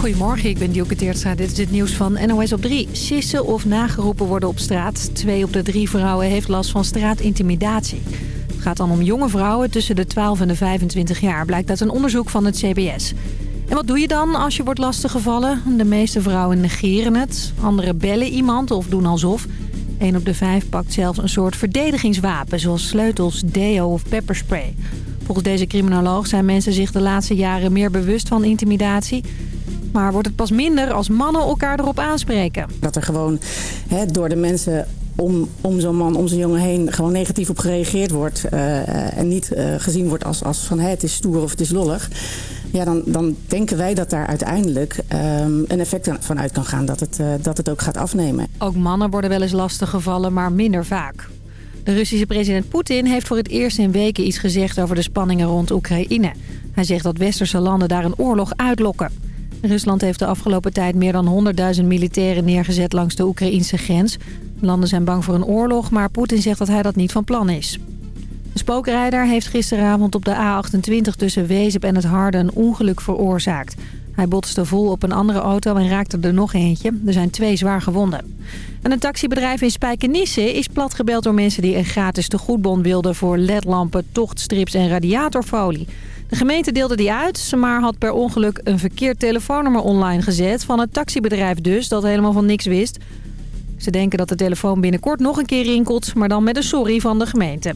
Goedemorgen, ik ben Dielke Teertstra. Dit is het nieuws van NOS op 3. Sissen of nageroepen worden op straat. Twee op de drie vrouwen heeft last van straatintimidatie. Het gaat dan om jonge vrouwen tussen de 12 en de 25 jaar... blijkt uit een onderzoek van het CBS. En wat doe je dan als je wordt lastiggevallen? De meeste vrouwen negeren het. Anderen bellen iemand of doen alsof. Een op de vijf pakt zelfs een soort verdedigingswapen... zoals sleutels, deo of pepperspray. Volgens deze criminoloog zijn mensen zich de laatste jaren meer bewust van intimidatie... Maar wordt het pas minder als mannen elkaar erop aanspreken? Dat er gewoon door de mensen om, om zo'n man, om zo'n jongen heen... gewoon negatief op gereageerd wordt. Uh, en niet uh, gezien wordt als, als van hè, het is stoer of het is lollig. Ja, dan, dan denken wij dat daar uiteindelijk um, een effect van uit kan gaan. Dat het, uh, dat het ook gaat afnemen. Ook mannen worden wel eens lastiggevallen, maar minder vaak. De Russische president Poetin heeft voor het eerst in weken iets gezegd over de spanningen rond Oekraïne. Hij zegt dat westerse landen daar een oorlog uitlokken. Rusland heeft de afgelopen tijd meer dan 100.000 militairen neergezet langs de Oekraïnse grens. Landen zijn bang voor een oorlog, maar Poetin zegt dat hij dat niet van plan is. De spookrijder heeft gisteravond op de A28 tussen Wezep en het Harde een ongeluk veroorzaakt. Hij botste vol op een andere auto en raakte er nog eentje. Er zijn twee zwaar gewonden. En een taxibedrijf in Spijkenisse is platgebeld door mensen die een gratis tegoedbon wilden voor ledlampen, tochtstrips en radiatorfolie. De gemeente deelde die uit, maar had per ongeluk een verkeerd telefoonnummer online gezet... van het taxibedrijf dus, dat helemaal van niks wist. Ze denken dat de telefoon binnenkort nog een keer rinkelt, maar dan met een sorry van de gemeente.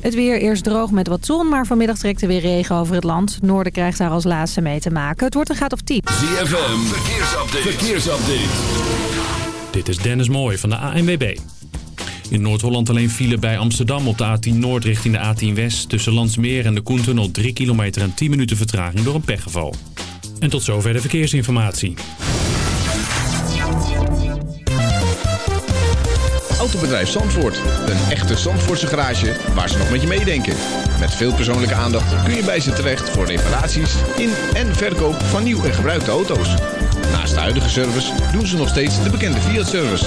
Het weer eerst droog met wat zon, maar vanmiddag trekt er weer regen over het land. Noorden krijgt daar als laatste mee te maken. Het wordt een gaat of 10. ZFM, verkeersupdate. verkeersupdate. Dit is Dennis Mooij van de ANWB. In Noord-Holland alleen file bij Amsterdam op de A10 Noord richting de A10 West. Tussen Landsmeer en de Koentunnel 3 kilometer en 10 minuten vertraging door een pechgeval. En tot zover de verkeersinformatie. Autobedrijf Zandvoort. Een echte Zandvoortse garage waar ze nog met je meedenken. Met veel persoonlijke aandacht kun je bij ze terecht voor reparaties in en verkoop van nieuw en gebruikte auto's. Naast de huidige service doen ze nog steeds de bekende Fiat-service.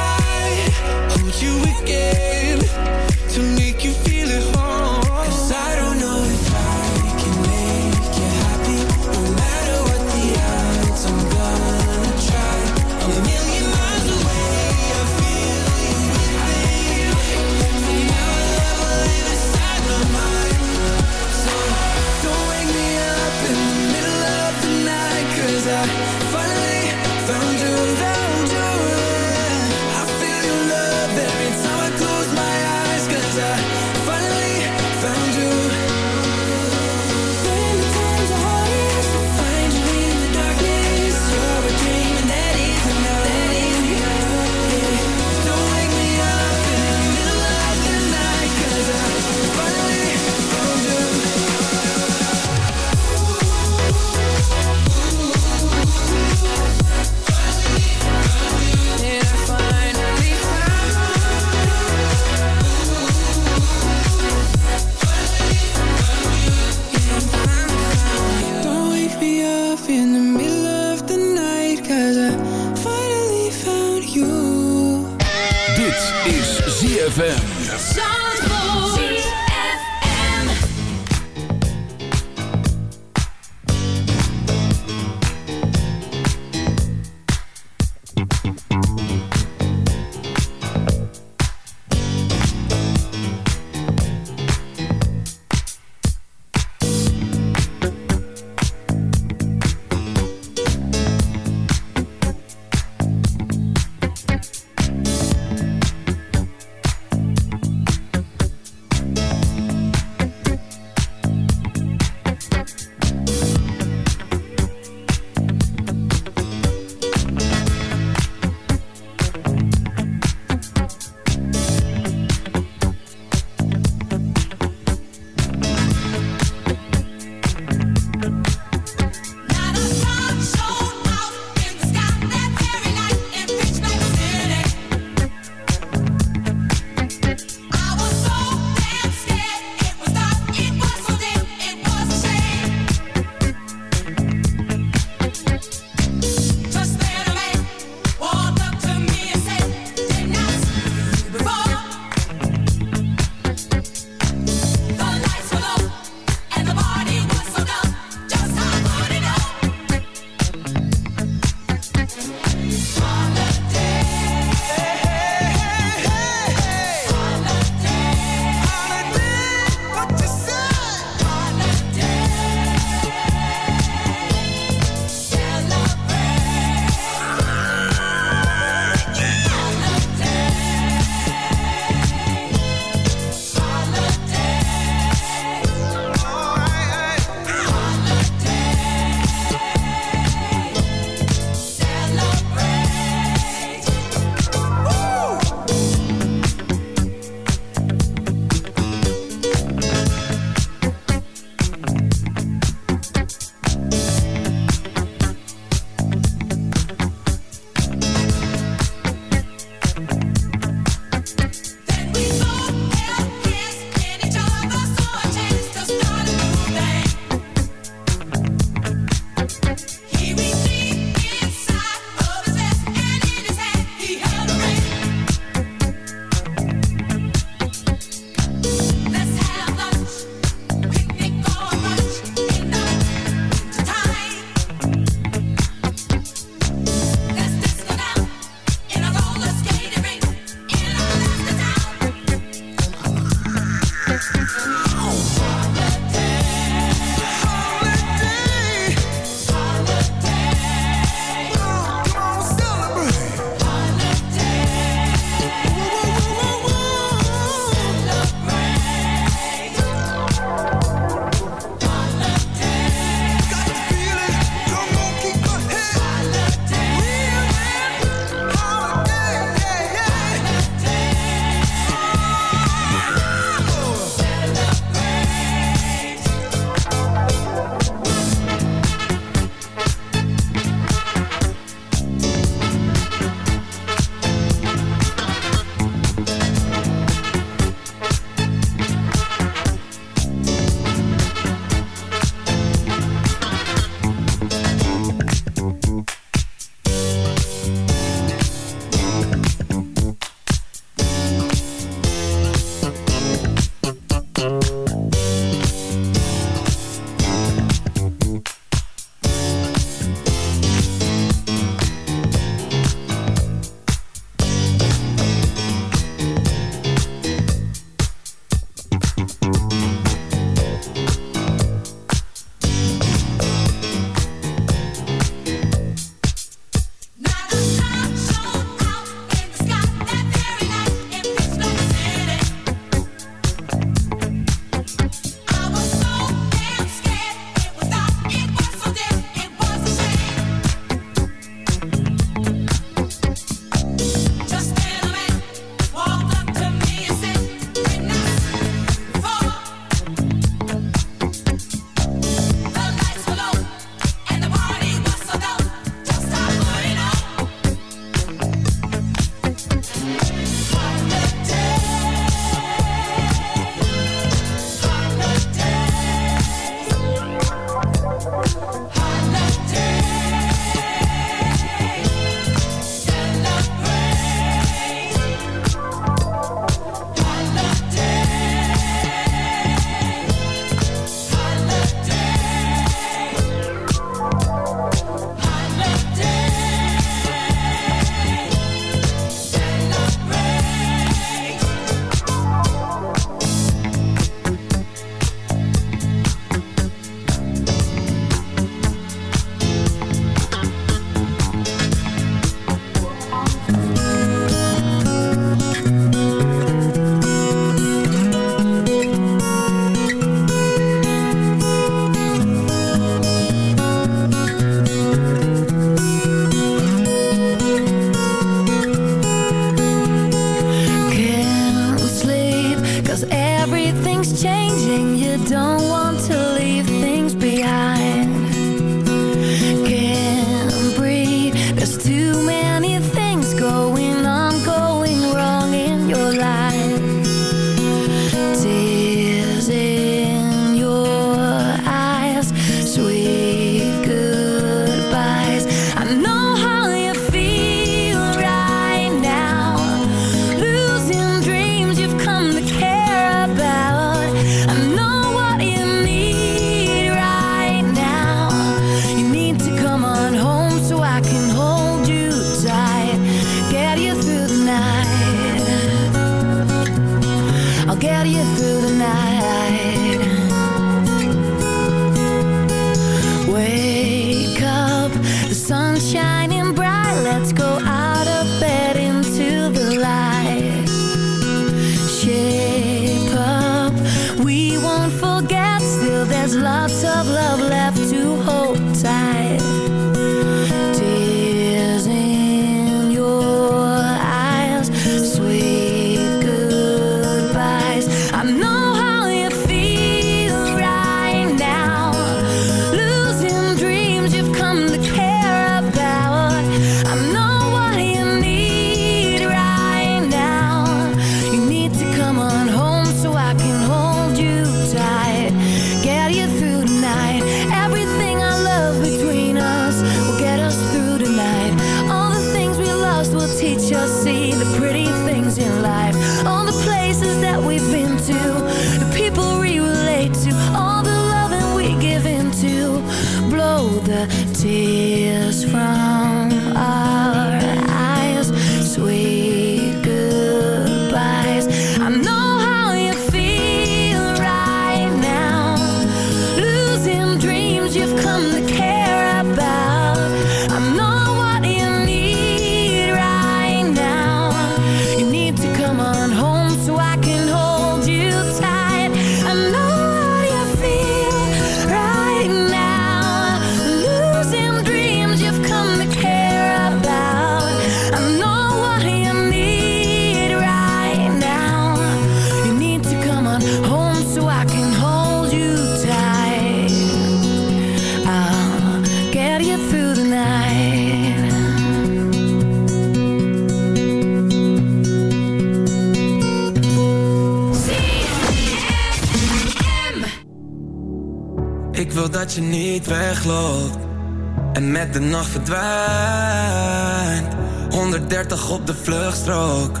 De nacht verdwijnt. 130 op de vluchtstrook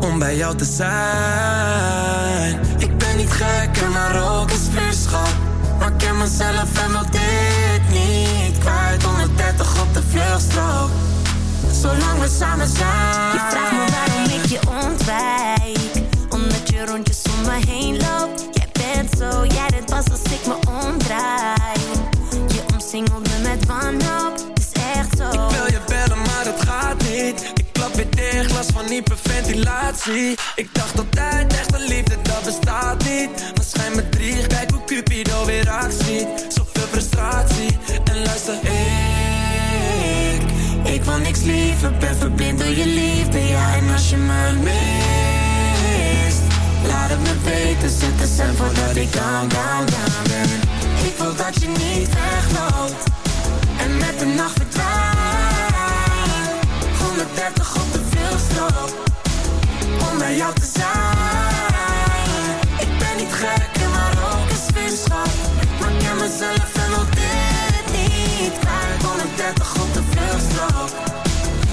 om bij jou te zijn. Ik ben niet gek en maar ook een vuurschap. Maar ken mezelf en wil dit niet kwijt. 130 op de vluchtstrook, zolang we samen zijn. Je vraagt me waarom ik je ontwijk Omdat je rondjes om me heen loopt Jij bent zo, jij dit pas als ik me omdraai Je omsingelt me met wanhoop, last van hyperventilatie. Ik dacht altijd, echte liefde, dat bestaat niet. Maar schijn me drie, kijk hoe Cupido weer actie. Zoveel frustratie, en luister, ik... Ik wil niks liever, ben verblind door je liefde Ja, en als je me mist Laat het me weten, zet de cent voordat ik down, down, down ben. Ik wil dat je niet wegloopt En met de nacht verdwijnt. 130 op de bij jou te zijn. Ik ben niet gek en maar ook een vuurschap. Maar ik ken mezelf en wil dit niet kwijt. 130 op de vluchtstrook.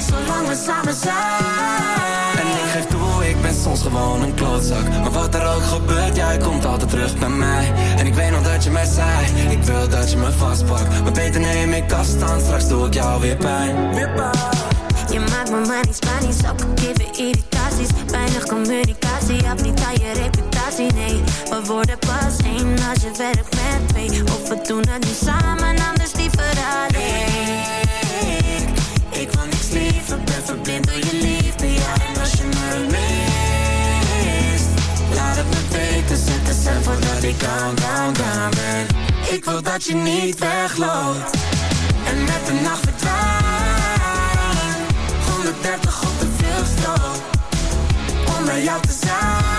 Zolang we samen zijn. En ik geef toe, ik ben soms gewoon een klootzak. Maar wat er ook gebeurt, jij komt altijd terug bij mij. En ik weet nog dat je mij zei, ik wil dat je me vastpakt. Maar beter neem ik afstand, straks doe ik jou weer pijn. Weer pijn. Je maakt me money, Spanisch, ook geven Weinig communicatie, heb niet aan je reputatie, nee. We worden pas één als je werkt met twee. Of we doen het nu samen, anders liever alleen. Ik wil niks liever, ben verblind door je liefde, ja En als je me mist Laat het me weten, zet de cent voordat ik down, down, down ben. Ik wil dat je niet wegloopt En met de nacht verdwijnt. 130 op de vluchtstrook ray out the sound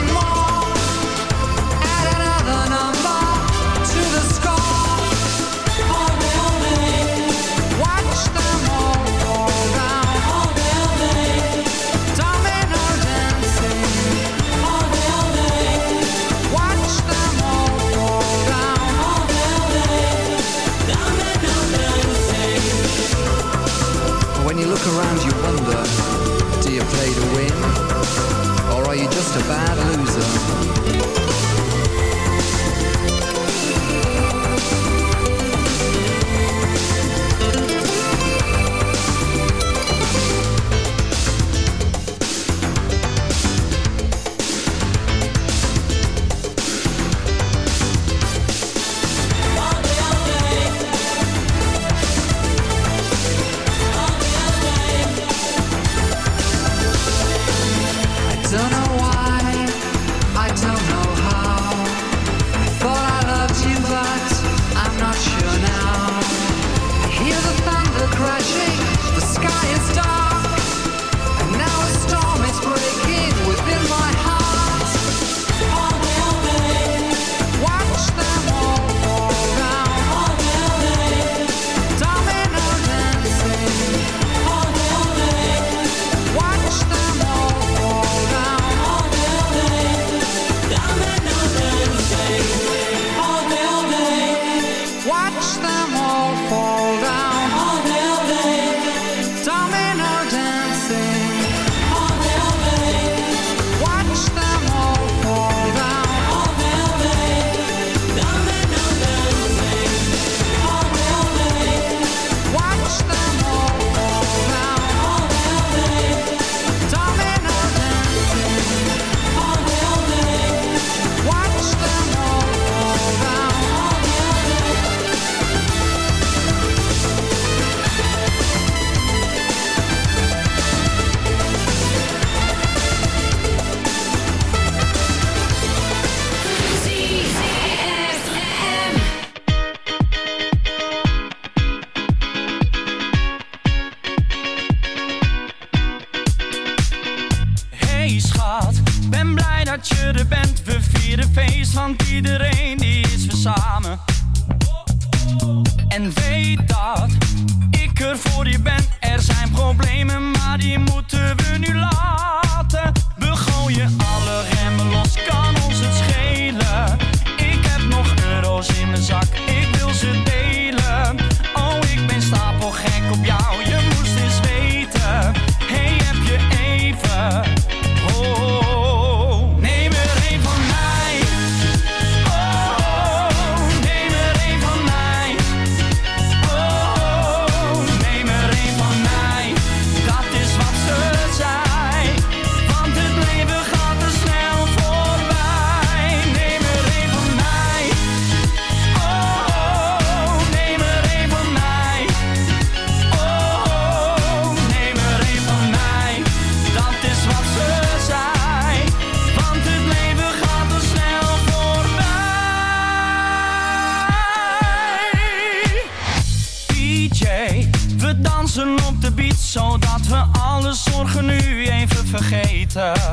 to buy. Ben blij dat je er bent, we vieren feest, want iedereen die is we samen. En weet dat ik er voor je ben. Er zijn problemen, maar die moeten we nu laten. We gooien alle remmen los, kan ons het schelen. Ik heb nog euro's in mijn zak. winter.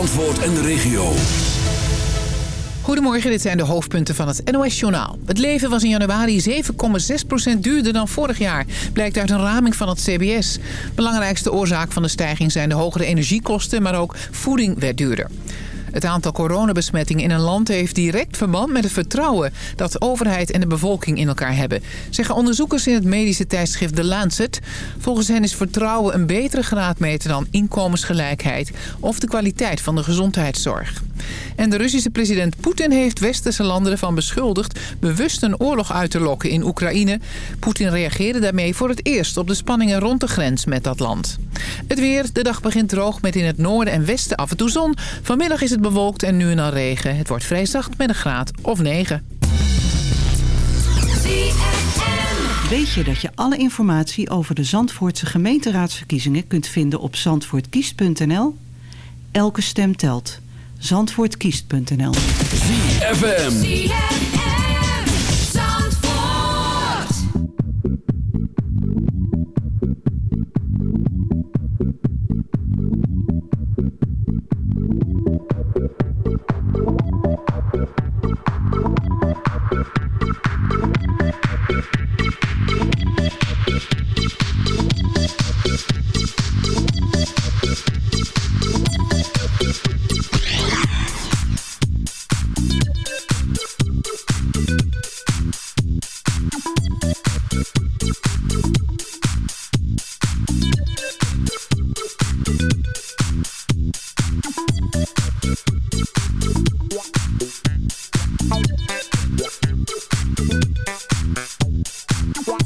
Zandvoort en de regio. Goedemorgen, dit zijn de hoofdpunten van het NOS-journaal. Het leven was in januari 7,6% duurder dan vorig jaar. Blijkt uit een raming van het CBS. Belangrijkste oorzaak van de stijging zijn de hogere energiekosten... maar ook voeding werd duurder. Het aantal coronabesmettingen in een land heeft direct verband met het vertrouwen dat de overheid en de bevolking in elkaar hebben, zeggen onderzoekers in het medische tijdschrift The Lancet. Volgens hen is vertrouwen een betere graadmeter dan inkomensgelijkheid of de kwaliteit van de gezondheidszorg. En de Russische president Poetin heeft westerse landen ervan beschuldigd bewust een oorlog uit te lokken in Oekraïne. Poetin reageerde daarmee voor het eerst op de spanningen rond de grens met dat land. Het weer, de dag begint droog met in het noorden en westen af en toe zon. Vanmiddag is het bewolkt en nu en dan regen. Het wordt vrij zacht met een graad of 9. Weet je dat je alle informatie over de Zandvoortse gemeenteraadsverkiezingen kunt vinden op zandvoortkiest.nl? Elke stem telt. Zandvoortkiest.nl Zandvoort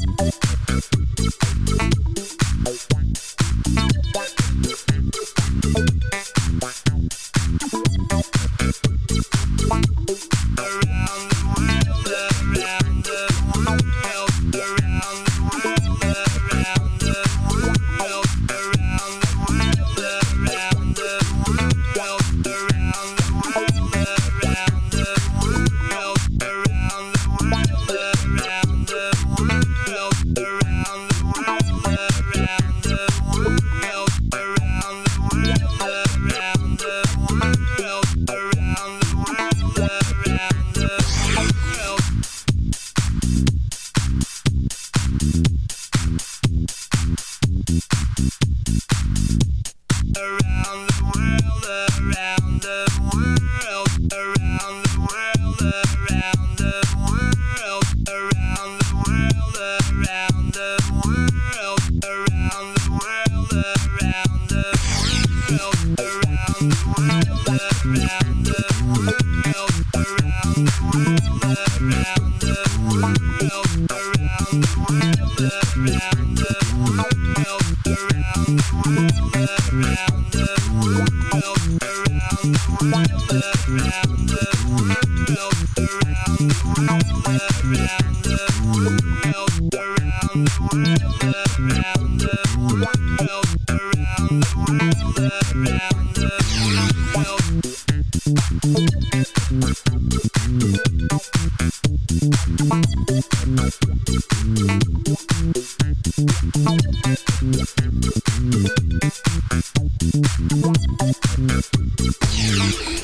Thank you. Yeah.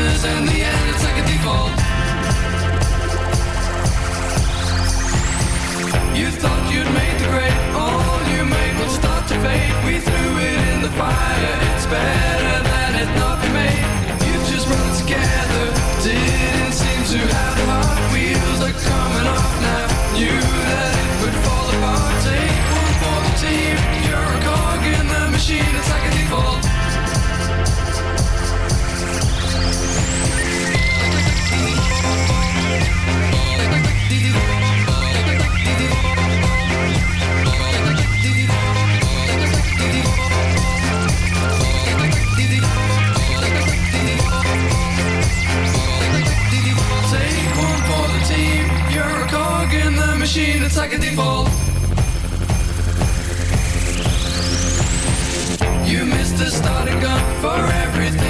Disasters in the end. It's like a default. You thought you'd made the grade. All you made will start to fade. We threw it in the fire. It's better than it not be made. You just run together. Didn't seem to have the heart. Wheels are coming off now. Knew that it would fall apart. Take one for the team. You're a cog in the machine. It's like a default. You missed the starting gun for everything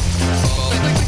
Oh the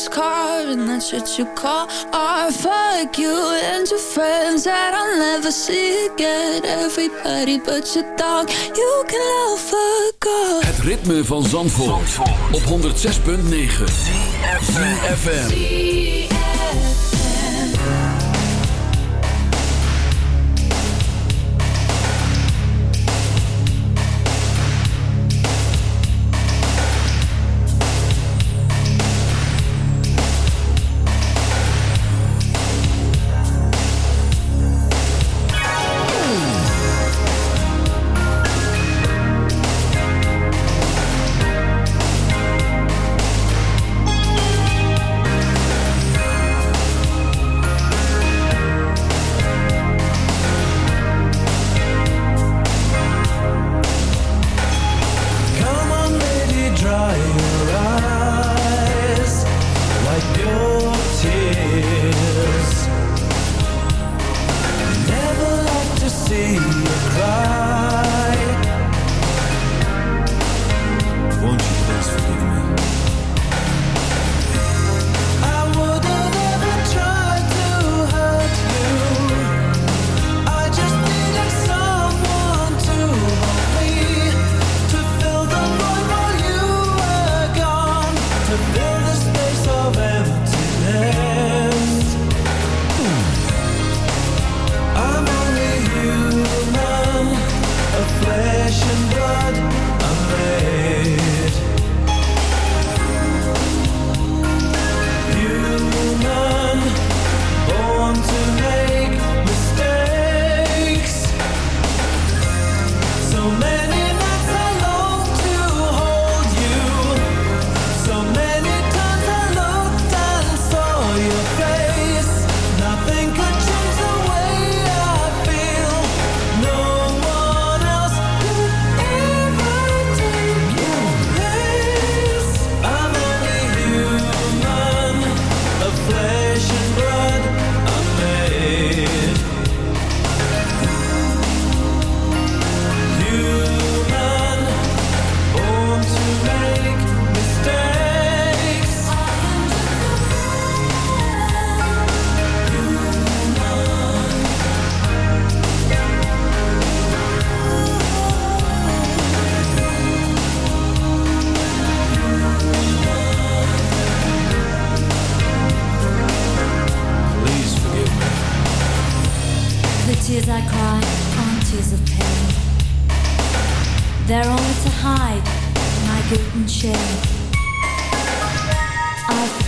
broke ass car and that's what you call art. Fuck you and your friends that I'll never see again. Everybody but your dog, you can all fuck off. Het ritme van Zandvoort, op 106.9 FM.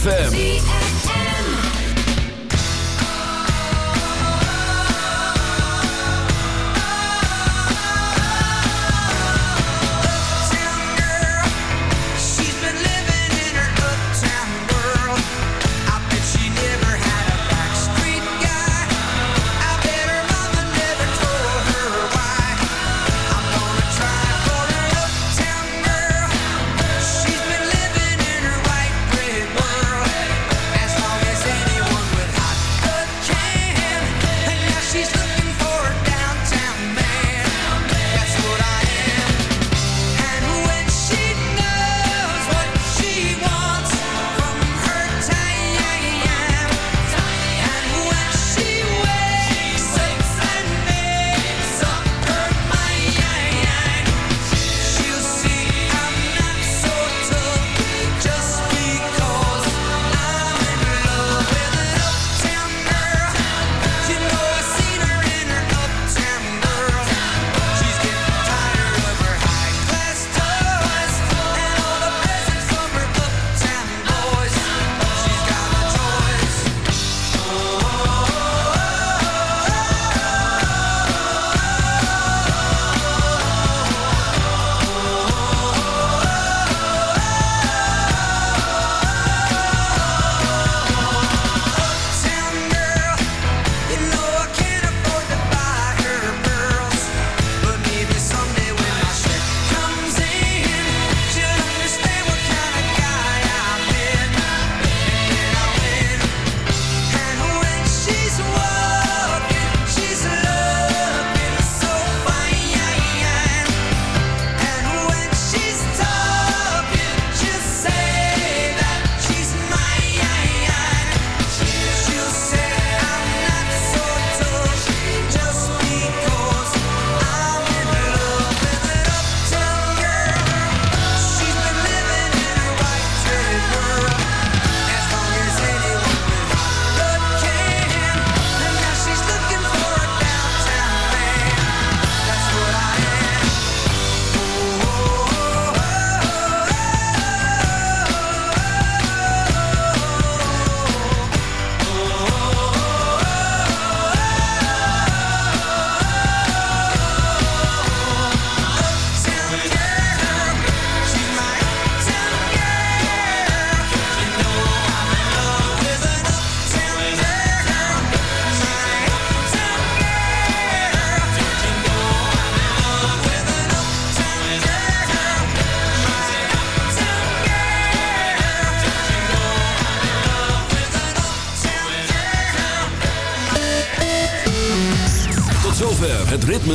ZFM.